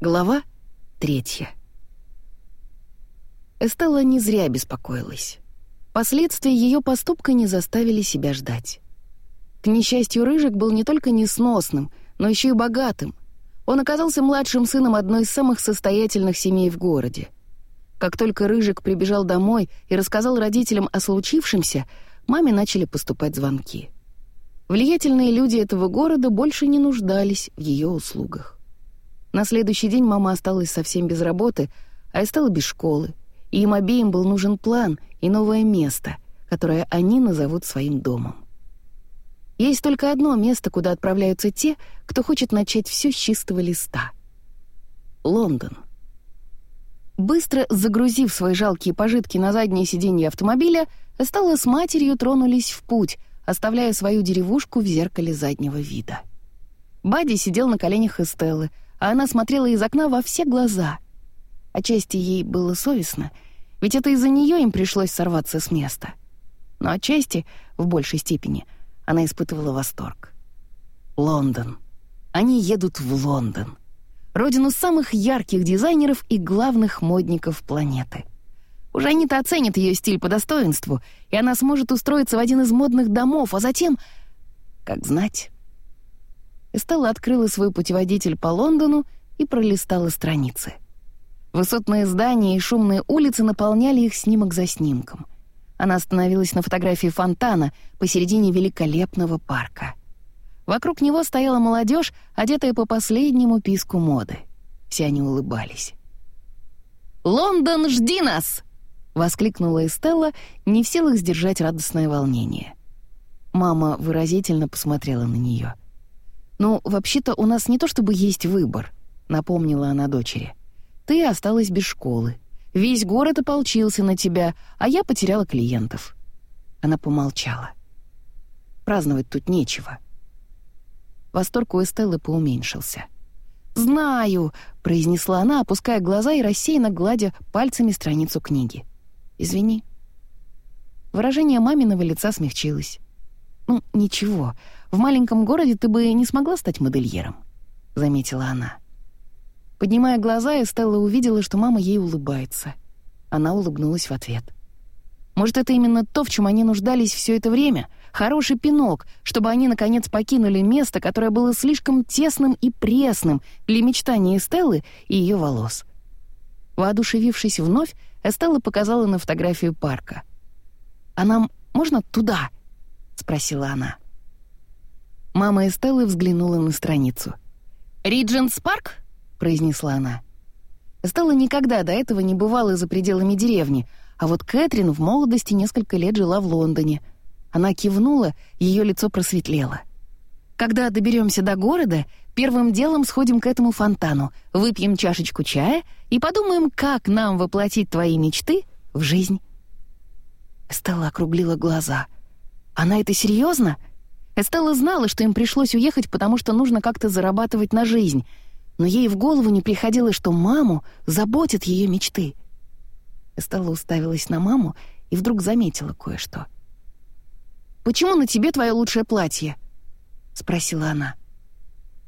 Глава третья. Эстелла не зря беспокоилась. Последствия ее поступка не заставили себя ждать. К несчастью, Рыжик был не только несносным, но еще и богатым. Он оказался младшим сыном одной из самых состоятельных семей в городе. Как только Рыжик прибежал домой и рассказал родителям о случившемся, маме начали поступать звонки. Влиятельные люди этого города больше не нуждались в ее услугах. На следующий день мама осталась совсем без работы, а я стала без школы, и им обеим был нужен план и новое место, которое они назовут своим домом. Есть только одно место, куда отправляются те, кто хочет начать все с чистого листа. Лондон. Быстро загрузив свои жалкие пожитки на заднее сиденье автомобиля, Эстелла с матерью тронулись в путь, оставляя свою деревушку в зеркале заднего вида. Бадди сидел на коленях Эстеллы, а она смотрела из окна во все глаза. Отчасти ей было совестно, ведь это из-за нее им пришлось сорваться с места. Но отчасти, в большей степени, она испытывала восторг. Лондон. Они едут в Лондон. Родину самых ярких дизайнеров и главных модников планеты. Уже они-то оценят ее стиль по достоинству, и она сможет устроиться в один из модных домов, а затем... Как знать... Эстелла открыла свой путеводитель по Лондону и пролистала страницы. Высотные здания и шумные улицы наполняли их снимок за снимком. Она остановилась на фотографии фонтана посередине великолепного парка. Вокруг него стояла молодежь, одетая по последнему писку моды. Все они улыбались. «Лондон, жди нас!» — воскликнула Эстелла, не в силах сдержать радостное волнение. Мама выразительно посмотрела на нее — «Ну, вообще-то у нас не то чтобы есть выбор», — напомнила она дочери. «Ты осталась без школы. Весь город ополчился на тебя, а я потеряла клиентов». Она помолчала. «Праздновать тут нечего». Восторг у Эстеллы поуменьшился. «Знаю», — произнесла она, опуская глаза и рассеянно гладя пальцами страницу книги. «Извини». Выражение маминого лица смягчилось. «Ну, ничего, в маленьком городе ты бы не смогла стать модельером», — заметила она. Поднимая глаза, Эстелла увидела, что мама ей улыбается. Она улыбнулась в ответ. Может, это именно то, в чем они нуждались все это время? Хороший пинок, чтобы они, наконец, покинули место, которое было слишком тесным и пресным для мечтания Эстеллы и ее волос. Воодушевившись вновь, Эстелла показала на фотографию парка. «А нам можно туда?» — спросила она. Мама Эстеллы взглянула на страницу. «Ридженс Парк?» — произнесла она. Эстелла никогда до этого не бывала за пределами деревни, а вот Кэтрин в молодости несколько лет жила в Лондоне. Она кивнула, ее лицо просветлело. «Когда доберемся до города, первым делом сходим к этому фонтану, выпьем чашечку чая и подумаем, как нам воплотить твои мечты в жизнь». Эстелла округлила глаза. «Она это серьезно? Эстелла знала, что им пришлось уехать, потому что нужно как-то зарабатывать на жизнь, но ей в голову не приходило, что маму заботят ее мечты. Эстелла уставилась на маму и вдруг заметила кое-что. «Почему на тебе твое лучшее платье?» — спросила она.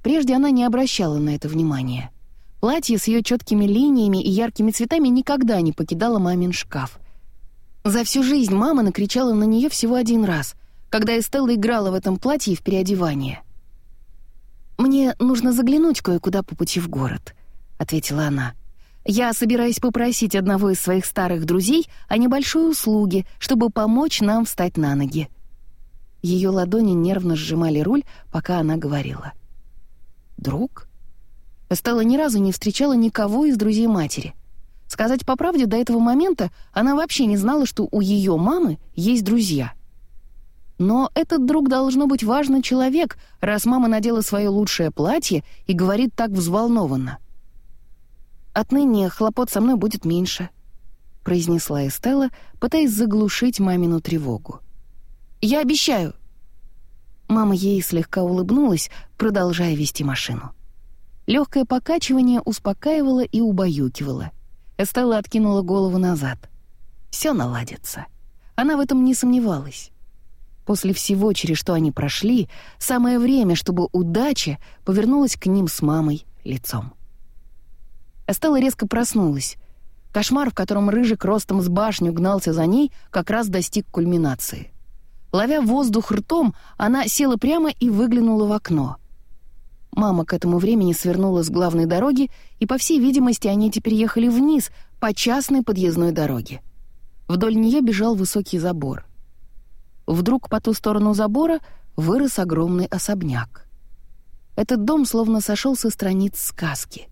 Прежде она не обращала на это внимания. Платье с ее четкими линиями и яркими цветами никогда не покидало мамин шкаф. За всю жизнь мама накричала на нее всего один раз — когда Эстелла играла в этом платье в переодевание. «Мне нужно заглянуть кое-куда по пути в город», — ответила она. «Я собираюсь попросить одного из своих старых друзей о небольшой услуге, чтобы помочь нам встать на ноги». Ее ладони нервно сжимали руль, пока она говорила. «Друг?» Эстелла ни разу не встречала никого из друзей матери. Сказать по правде, до этого момента она вообще не знала, что у ее мамы есть друзья — но этот друг должно быть важный человек, раз мама надела свое лучшее платье и говорит так взволнованно. «Отныне хлопот со мной будет меньше», — произнесла Эстелла, пытаясь заглушить мамину тревогу. «Я обещаю». Мама ей слегка улыбнулась, продолжая вести машину. Легкое покачивание успокаивало и убаюкивало. Эстелла откинула голову назад. Все наладится. Она в этом не сомневалась. После всего, через что они прошли, самое время, чтобы удача повернулась к ним с мамой лицом. Эстелла резко проснулась. Кошмар, в котором Рыжик ростом с башню гнался за ней, как раз достиг кульминации. Ловя воздух ртом, она села прямо и выглянула в окно. Мама к этому времени свернула с главной дороги, и, по всей видимости, они теперь ехали вниз, по частной подъездной дороге. Вдоль нее бежал высокий забор. Вдруг по ту сторону забора вырос огромный особняк. Этот дом словно сошел со страниц сказки.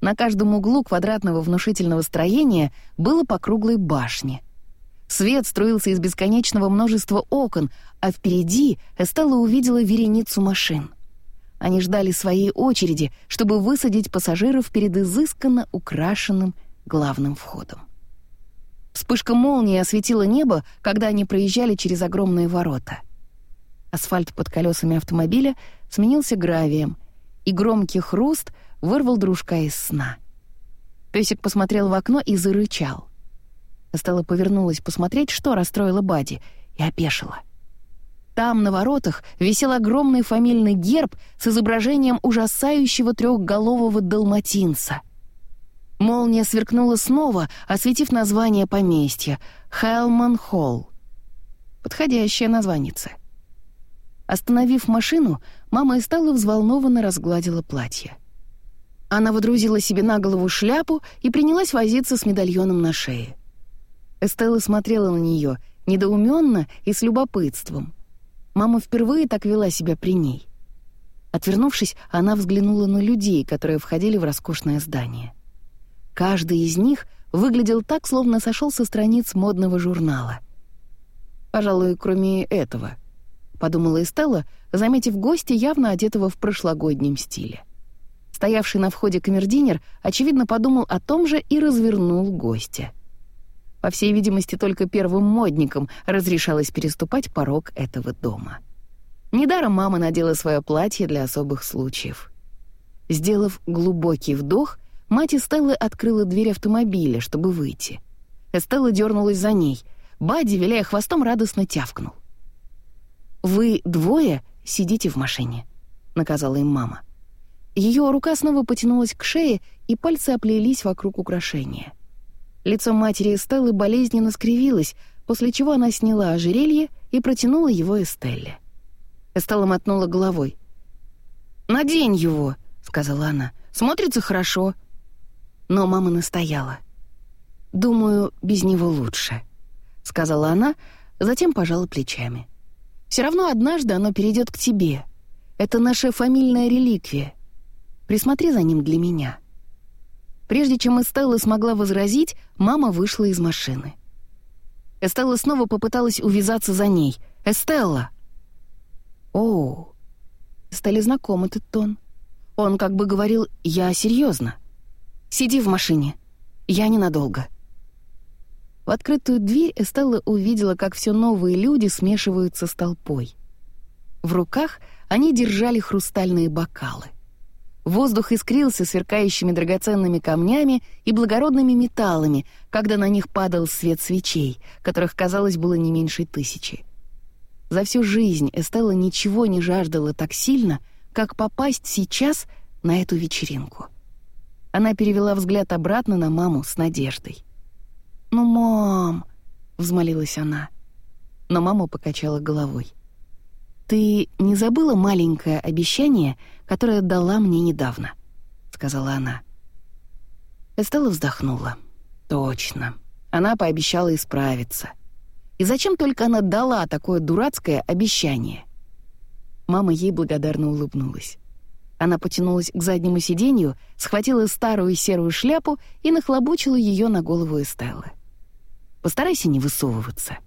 На каждом углу квадратного внушительного строения было по круглой башне. Свет струился из бесконечного множества окон, а впереди Эстелла увидела вереницу машин. Они ждали своей очереди, чтобы высадить пассажиров перед изысканно украшенным главным входом. Вспышка молнии осветила небо, когда они проезжали через огромные ворота. Асфальт под колесами автомобиля сменился гравием, и громкий хруст вырвал дружка из сна. Песик посмотрел в окно и зарычал. Стала повернулась посмотреть, что расстроила Бади, и опешила. Там, на воротах, висел огромный фамильный герб с изображением ужасающего трехголового далматинца. Молния сверкнула снова, осветив название поместья — Хелман Холл. Подходящее названице. Остановив машину, мама и стала взволнованно разгладила платье. Она водрузила себе на голову шляпу и принялась возиться с медальоном на шее. Эстелла смотрела на нее недоуменно и с любопытством. Мама впервые так вела себя при ней. Отвернувшись, она взглянула на людей, которые входили в роскошное здание. Каждый из них выглядел так, словно сошел со страниц модного журнала. Пожалуй, кроме этого —— подумала Эстелла, заметив гостя, явно одетого в прошлогоднем стиле. Стоявший на входе камердинер, очевидно, подумал о том же и развернул гостя. По всей видимости, только первым модникам разрешалось переступать порог этого дома. Недаром мама надела свое платье для особых случаев. Сделав глубокий вдох, мать Эстеллы открыла дверь автомобиля, чтобы выйти. Эстелла дернулась за ней. Бадди, виляя хвостом, радостно тявкнул. «Вы двое сидите в машине», — наказала им мама. Ее рука снова потянулась к шее, и пальцы оплелись вокруг украшения. Лицо матери Эстеллы болезненно скривилось, после чего она сняла ожерелье и протянула его Эстелле. Эстелла мотнула головой. «Надень его», — сказала она. «Смотрится хорошо». Но мама настояла. «Думаю, без него лучше», — сказала она, затем пожала плечами. Все равно однажды оно перейдет к тебе. Это наша фамильная реликвия. Присмотри за ним для меня». Прежде чем Эстелла смогла возразить, мама вышла из машины. Эстелла снова попыталась увязаться за ней. «Эстелла!» «О, Эстелле знаком этот тон. Он как бы говорил «я серьезно. Сиди в машине. Я ненадолго». В открытую дверь Эстелла увидела, как все новые люди смешиваются с толпой. В руках они держали хрустальные бокалы. Воздух искрился сверкающими драгоценными камнями и благородными металлами, когда на них падал свет свечей, которых, казалось, было не меньше тысячи. За всю жизнь Эстелла ничего не жаждала так сильно, как попасть сейчас на эту вечеринку. Она перевела взгляд обратно на маму с надеждой. «Ну, мам!» — взмолилась она. Но мама покачала головой. «Ты не забыла маленькое обещание, которое дала мне недавно?» — сказала она. Эстелла вздохнула. «Точно. Она пообещала исправиться. И зачем только она дала такое дурацкое обещание?» Мама ей благодарно улыбнулась. Она потянулась к заднему сиденью, схватила старую серую шляпу и нахлобучила ее на голову Эстеллы. Постарайся не высовываться».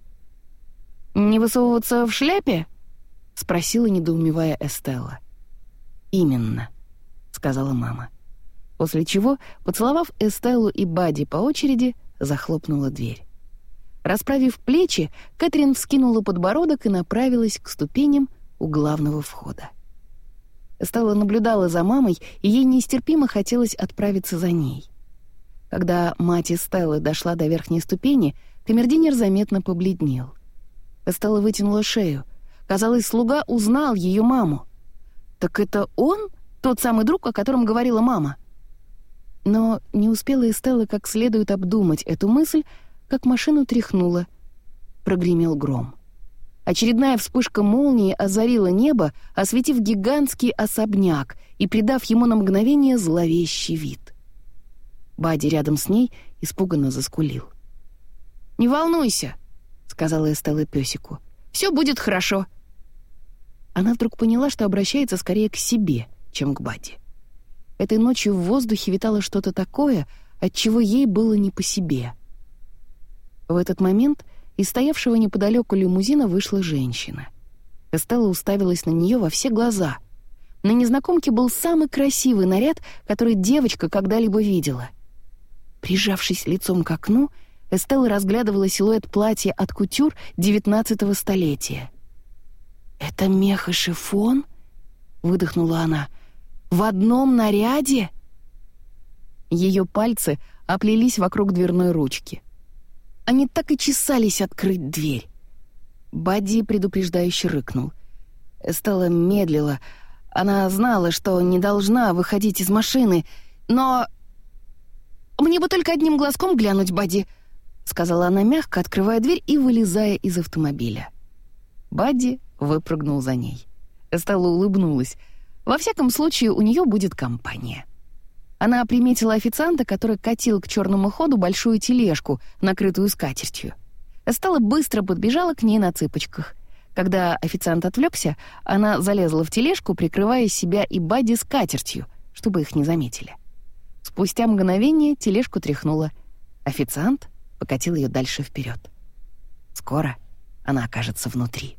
«Не высовываться в шляпе?» — спросила, недоумевая Эстелла. «Именно», — сказала мама. После чего, поцеловав Эстеллу и Бади по очереди, захлопнула дверь. Расправив плечи, Кэтрин вскинула подбородок и направилась к ступеням у главного входа. Эстелла наблюдала за мамой, и ей нестерпимо хотелось отправиться за ней. Когда мать Эстеллы дошла до верхней ступени, камердинер заметно побледнел. Эстелла вытянула шею. Казалось, слуга узнал ее маму. «Так это он, тот самый друг, о котором говорила мама?» Но не успела Эстелла как следует обдумать эту мысль, как машину тряхнуло. Прогремел гром. Очередная вспышка молнии озарила небо, осветив гигантский особняк и придав ему на мгновение зловещий вид. Бади рядом с ней испуганно заскулил. «Не волнуйся», — сказала Эстелла песику. «Все будет хорошо». Она вдруг поняла, что обращается скорее к себе, чем к Бади. Этой ночью в воздухе витало что-то такое, от чего ей было не по себе. В этот момент из стоявшего неподалеку лимузина вышла женщина. Эстелла уставилась на нее во все глаза. На незнакомке был самый красивый наряд, который девочка когда-либо видела. Прижавшись лицом к окну, Эстелла разглядывала силуэт платья от кутюр XIX столетия. «Это мех и шифон?» — выдохнула она. «В одном наряде?» Ее пальцы оплелись вокруг дверной ручки. Они так и чесались открыть дверь. Бадди предупреждающе рыкнул. Эстелла медлила. Она знала, что не должна выходить из машины, но... «Мне бы только одним глазком глянуть, Бадди», — сказала она мягко, открывая дверь и вылезая из автомобиля. Бадди выпрыгнул за ней. Эстелла улыбнулась. Во всяком случае, у нее будет компания. Она приметила официанта, который катил к черному ходу большую тележку, накрытую скатертью. Эстелла быстро подбежала к ней на цыпочках. Когда официант отвлекся, она залезла в тележку, прикрывая себя и Бадди скатертью, чтобы их не заметили. Спустя мгновение тележку тряхнула. Официант покатил ее дальше вперед. Скоро она окажется внутри.